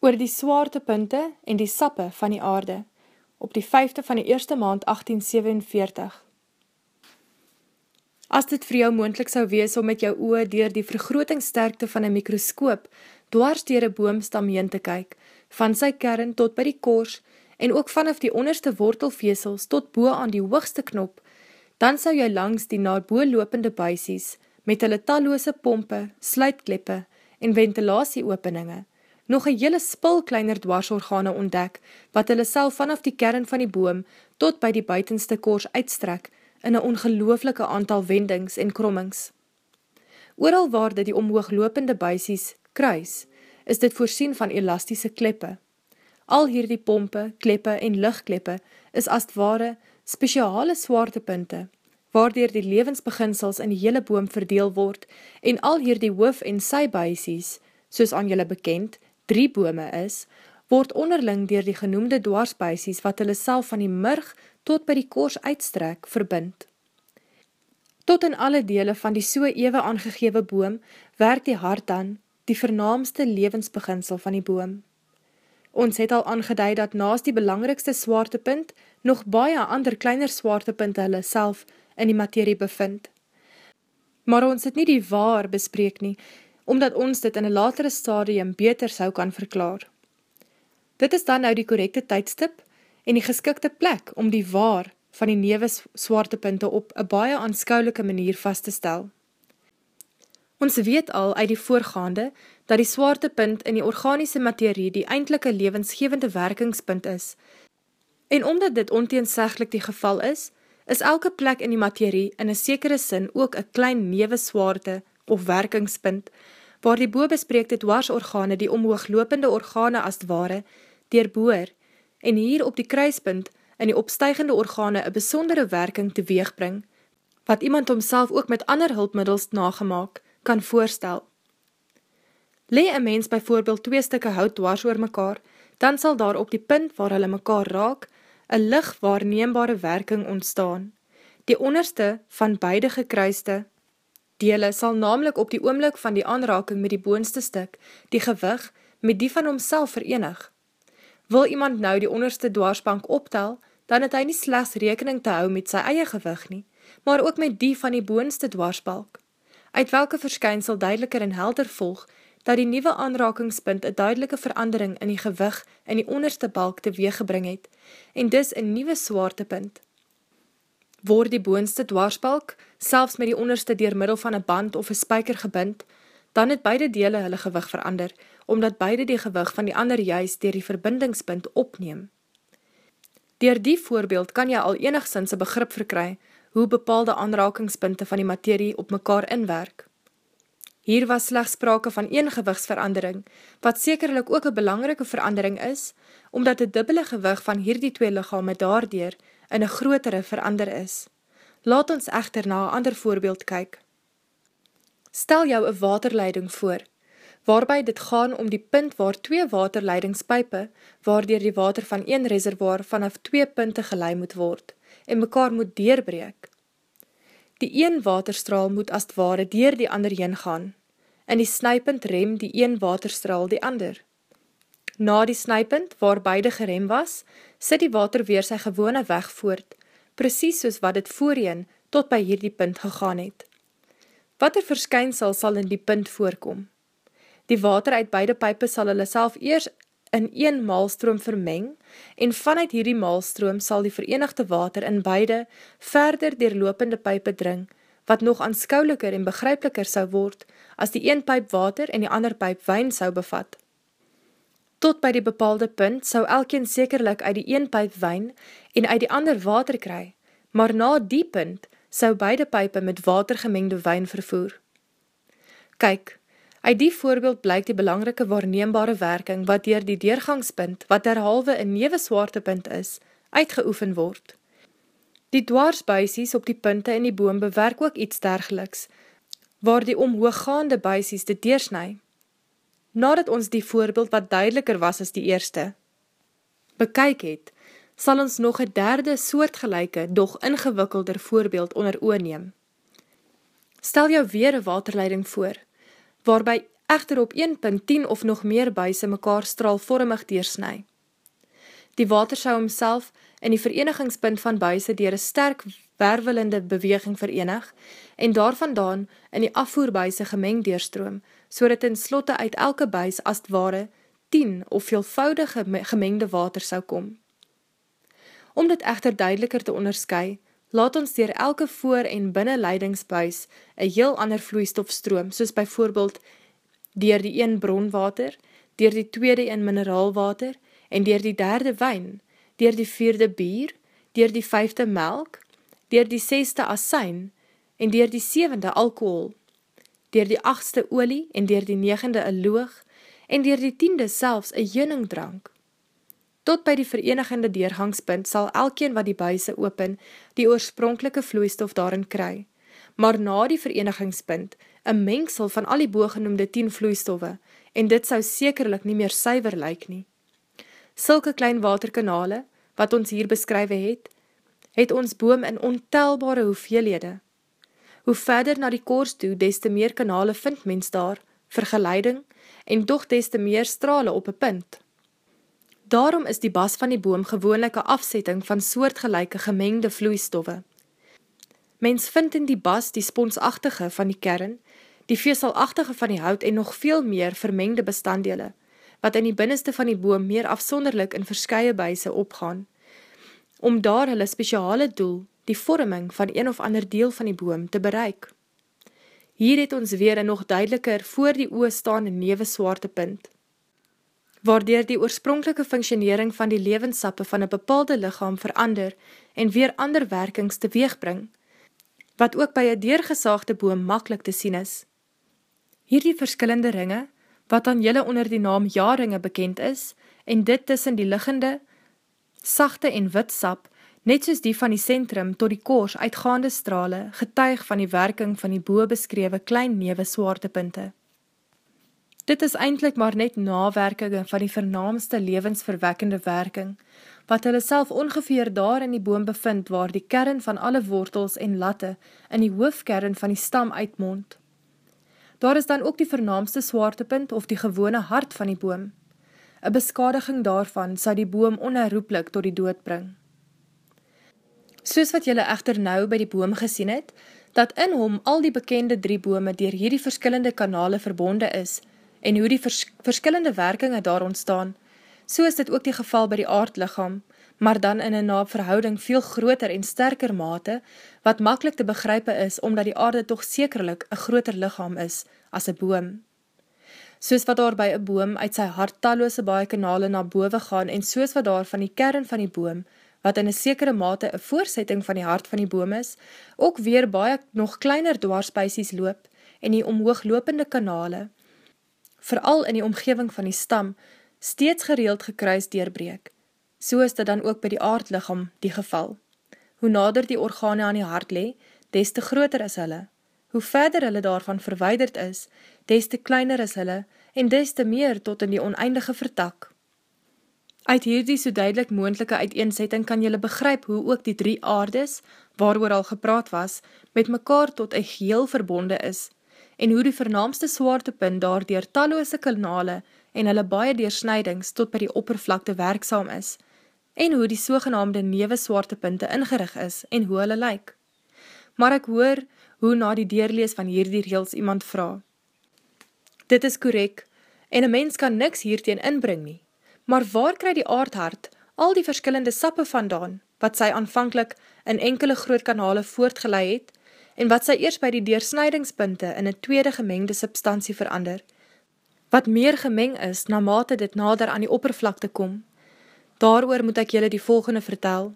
oor die swaartepunte en die sappe van die aarde, op die 5de van die eerste maand 1847. As dit vir jou moendlik sou wees om met jou oe dier die vergrotingsterkte van een mikroskoop dwars dier een boomstam heen te kyk, van sy kern tot by die kors en ook vanaf die onderste wortelvesels tot boe aan die hoogste knop, dan sou jy langs die naarboelopende buisies met hulle talloose pompe, sluitkleppe en ventilasieopeninge nog een hele spul kleiner dwarsorgane ontdek, wat hulle self vanaf die kern van die boom tot by die buitenste koors uitstrek in een ongelooflike aantal wendings en krommings. Ooral waar dit die omhooglopende buisies kruis, is dit voorsien van elastische kleppe. Al hierdie pompe, kleppe en lichtkleppe is as ware speciale swaartepunte, waardoor die levensbeginsels in die hele boom verdeel word en al hierdie hoof en sy buisies, soos aan julle bekend, drie bome is, word onderling dier die genoemde dwarsbuisies wat hulle self van die murg tot by die koors uitstrek verbind. Tot in alle dele van die so ewe aangegewe boom werk die hart aan die vernaamste levensbeginsel van die boom. Ons het al aangeduid dat naast die belangrikste swaartepunt nog baie ander kleiner swaartepunte hulle self in die materie bevind. Maar ons het nie die waar bespreek nie, omdat ons dit in een latere stadium beter sou kan verklaar. Dit is dan nou die correcte tydstip en die geskikte plek om die waar van die neves swaartepunte op een baie aanskoulike manier vast te stel. Ons weet al uit die voorgaande dat die swaartepunt in die organiese materie die eindelike levensgevende werkingspunt is, en omdat dit onteenseglik die geval is, is elke plek in die materie in een sekere sin ook een klein neveswaarte of werkingspunt, waar die boobespreekte dwarsorgane die omhooglopende organe as ware, deurboor, en hier op die kruispunt in die opstuigende organe een besondere werking teweegbring, wat iemand homself ook met ander hulpmiddels nagemaak kan voorstel. Lee een mens byvoorbeeld twee stikke hout dwars oor mekaar, dan sal daar op die punt waar hulle mekaar raak, een licht waarneembare werking ontstaan. Die onderste van beide gekruiste dele sal namelijk op die oomlik van die aanraking met die boonste stuk, die gewig met die van homself verenig. Wil iemand nou die onderste dwarsbank optel, dan het hy nie slechts rekening te hou met sy eie gewig nie, maar ook met die van die boonste dwarsbalk. Uit welke verskynsel duideliker en helder volg, dat die nieuwe aanrakingspunt een duidelike verandering in die gewig in die onderste balk teweeggebring het, en dus een nieuwe swaartepunt. Word die boonste dwarsbalk, selfs met die onderste dier middel van een band of een spijker gebind, dan het beide dele hulle gewig verander, omdat beide die gewig van die ander juist dier die verbindingspunt opneem. Dier die voorbeeld kan jy al enigszins een begrip verkry, hoe bepaalde aanrakingspunte van die materie op mekaar inwerk. Hier was slechts sprake van een gewigsverandering, wat sekerlik ook een belangrike verandering is, omdat die dubbele gewig van hierdie twee lichame daardier in een grotere verander is. Laat ons echter na een ander voorbeeld kyk. Stel jou een waterleiding voor, waarby dit gaan om die punt waar twee waterleidingspijpe, waardier die water van een reservoir vanaf twee punte gelei moet word, en mekaar moet deurbreek. Die een waterstraal moet as het ware dier die ander heen gaan, en die snuipunt rem die een waterstraal die ander. Na die snuipunt, waar beide gerem was, sit die water weer sy gewone weg voort, precies soos wat het voorheen tot by hierdie punt gegaan het. Wat er verskynsel sal in die punt voorkom? Die water uit beide pype sal hulle self eers in een maalstroom vermeng en vanuit hierdie maalstroom sal die verenigde water in beide verder deurlopende pype dring, wat nog aanskouliker en begrypliker sou word as die een pyp water en die ander pyp wijn sou bevat. Tot by die bepaalde punt sou elkeen sekerlik uit die een pyp wijn en uit die ander water kry, maar na die punt sou beide pype met watergemengde wijn vervoer. Kyk, uit die voorbeeld blyk die belangrike waarneembare werking wat dier die deurgangspunt, wat derhalwe een neveswaartepunt is, uitgeoefen word. Die dwarsbuisies op die punte in die boom bewerk ook iets dergeliks, waar die omhooggaande buisies dit deursnij nadat ons die voorbeeld wat duideliker was as die eerste, bekyk het, sal ons nog een derde soortgelijke, doch ingewikkelder voorbeeld onder oorneem. Stel jou weer een waterleiding voor, waarby echter op 1 punt 10 of nog meer buise mekaar straalvormig deursnij. Die water sou homself in die verenigingspunt van buise dier een sterk wervelende beweging verenig en daarvandaan in die afvoerbuise gemeng deurstroom, so dat in slotte uit elke buis as ware 10 of veelvoudige gemengde water sou kom. Om dit echter duideliker te onderskui, laat ons dier elke voor- en binnenleidingsbuis een heel ander vloeistof stroom, soos byvoorbeeld dier die een bronwater, dier die tweede een mineraalwater, en dier die derde wijn, dier die vierde bier, dier die vijfde melk, dier die seste asijn, en dier die sevende alcohol, dier die achtste olie, en dier die negende een loog, en dier die tiende selfs een jeningdrank. Tot by die verenigende deurgangspunt sal elkeen wat die buise open, die oorspronkelike vloeistof daarin kry. Maar na die verenigingspunt, een mengsel van al die boogenoemde 10 vloeistoffe, en dit sou sekerlik nie meer suiver lyk nie. Sulke klein waterkanale, wat ons hier beskrywe het, het ons boom in ontelbare hoeveelhede. Hoe verder na die koors toe, des te meer kanale vind mens daar, vergeleiding, en doch des te meer strale op een punt. Daarom is die bas van die boom gewoonlik een afsetting van soortgelijke gemengde vloeistoffe. Mens vind in die bas die sponsachtige van die kern, die veeselachtige van die hout en nog veel meer vermengde bestanddele, wat in die binneste van die boom meer afsonderlik in verskye buise opgaan, om daar hulle speciale doel, die vorming van een of ander deel van die boom, te bereik. Hier het ons weer een nog duideliker voor die oe staande newe swaarte punt waardoor die oorspronkelike functionering van die levenssappe van een bepaalde lichaam verander en weer ander werkings te weegbring, wat ook by een deurgesaagde boom makkelijk te sien is. Hierdie verskillende ringe, wat aan jylle onder die naam jaarringe bekend is, en dit tussen die liggende, sachte en wit sap, net soos die van die centrum tot die koors uitgaande strale, getuig van die werking van die boe beskrewe klein newe swaartepinte. Dit is eindelijk maar net nawerkinge van die vernaamste levensverwekkende werking, wat hulle self ongeveer daar in die boom bevind waar die kern van alle wortels en latte in die hoofkern van die stam uitmond. Daar is dan ook die vernaamste swaartepunt of die gewone hart van die boom. Een beskadiging daarvan sal die boom onherroeplik tot die dood bring. Soos wat jylle echter nou by die boom gesien het, dat in hom al die bekende drie bome dier hierdie verskillende kanale verbonde is, en hoe die vers verskillende werkinge daar ontstaan, so is dit ook die geval by die aardlichaam, maar dan in een naapverhouding veel groter en sterker mate, wat makkelijk te begrype is, omdat die aarde toch sekerlik een groter lichaam is as een boom. Soos wat daar by een boom uit sy harttalloose baie kanale na boven gaan en soos wat daar van die kern van die boom, wat in een sekere mate een voorsetting van die hart van die boom is, ook weer baie nog kleiner dwarspuisies loop en die omhooglopende kanale, veral in die omgeving van die stam, steeds gereeld gekruis deurbreek. So is dit dan ook by die aardlicham die geval. Hoe nader die organe aan die hart le, des te groter is hulle. Hoe verder hulle daarvan verweiderd is, des te kleiner is hulle en des te meer tot in die oneindige vertak. Uit hierdie so duidelik moendelike uiteenzetting kan jylle begryp hoe ook die drie aardes, waar al gepraat was, met mekaar tot een geheel verbonde is, en hoe die vernaamste swaartepunt daar dier talloose kanale en hulle baie deursnijdings tot by die oppervlakte werksaam is, en hoe die sogenaamde newe swaartepunte ingerig is en hoe hulle lyk. Maar ek hoor hoe na die deurlees van hierdie reels iemand vraag. Dit is korek, en een mens kan niks hierteen inbring nie, maar waar kry die aardhart al die verskillende sappe vandaan, wat sy aanvankelijk in enkele groot kanale voortgeleid het, en wat sy eers by die deursnydingspunte in een tweede gemengde substantie verander, wat meer gemeng is na mate dit nader aan die oppervlakte kom. Daar moet ek julle die volgende vertel.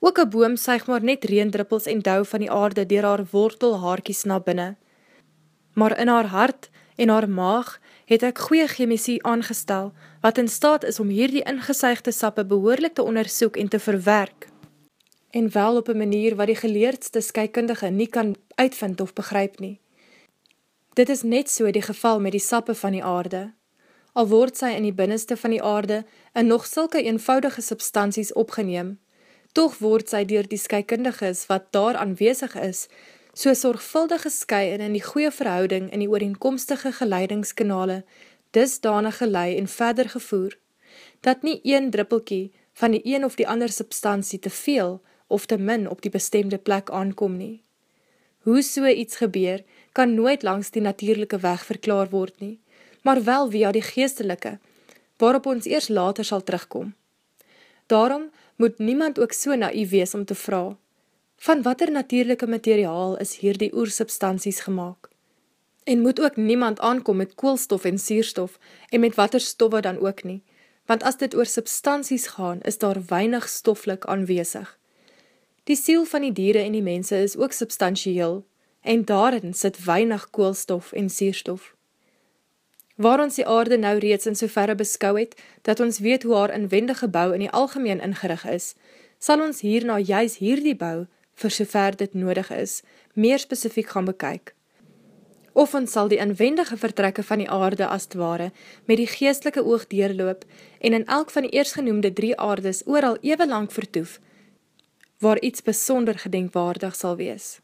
Ook een boom suig maar net reendruppels en douw van die aarde dier haar wortel haarkies na binnen. Maar in haar hart en haar maag het ek goeie chemisie aangestel, wat in staat is om hierdie ingesuigde sappe behoorlik te onderzoek en te verwerk en wel op een manier wat die geleerdste skykundige nie kan uitvind of begryp nie. Dit is net so die geval met die sappe van die aarde. Al word sy in die binneste van die aarde in nog sulke eenvoudige substanties opgeneem, toch word sy dier die skykundiges wat daar aanwezig is, so sorgvuldig geskei en in die goeie verhouding in die ooreenkomstige geleidingskanale disdanig gelei en verder gevoer, dat nie een druppelkie van die een of die ander substantie te veel of te min op die bestemde plek aankom nie. Hoe so iets gebeur, kan nooit langs die natuurlijke weg verklaar word nie, maar wel via die geestelike, waarop ons eers later sal terugkom. Daarom moet niemand ook so naïef wees om te vraag, van watter natuurlijke materiaal is hier die oersubstanties gemaakt? En moet ook niemand aankom met koolstof en sierstof en met watter stoffe dan ook nie, want as dit oor substanties gaan, is daar weinig stoflik aanwezig. Die siel van die diere en die mense is ook substantieel, en daarin sit weinig koolstof en sierstof. Waar ons die aarde nou reeds in so verre beskou het, dat ons weet hoe haar inwendige bou in die algemeen ingerig is, sal ons hierna juist hierdie bou, vir sover dit nodig is, meer specifiek gaan bekyk. Of ons sal die inwendige vertrekke van die aarde as het ware, met die geestelike oog deurloop, en in elk van die eersgenoemde drie aardes ooral even lang vertoef, waar iets besonder gedenkwaardig sal wees.